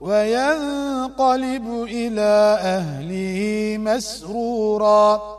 وينقلب إلى أهله مسرورا.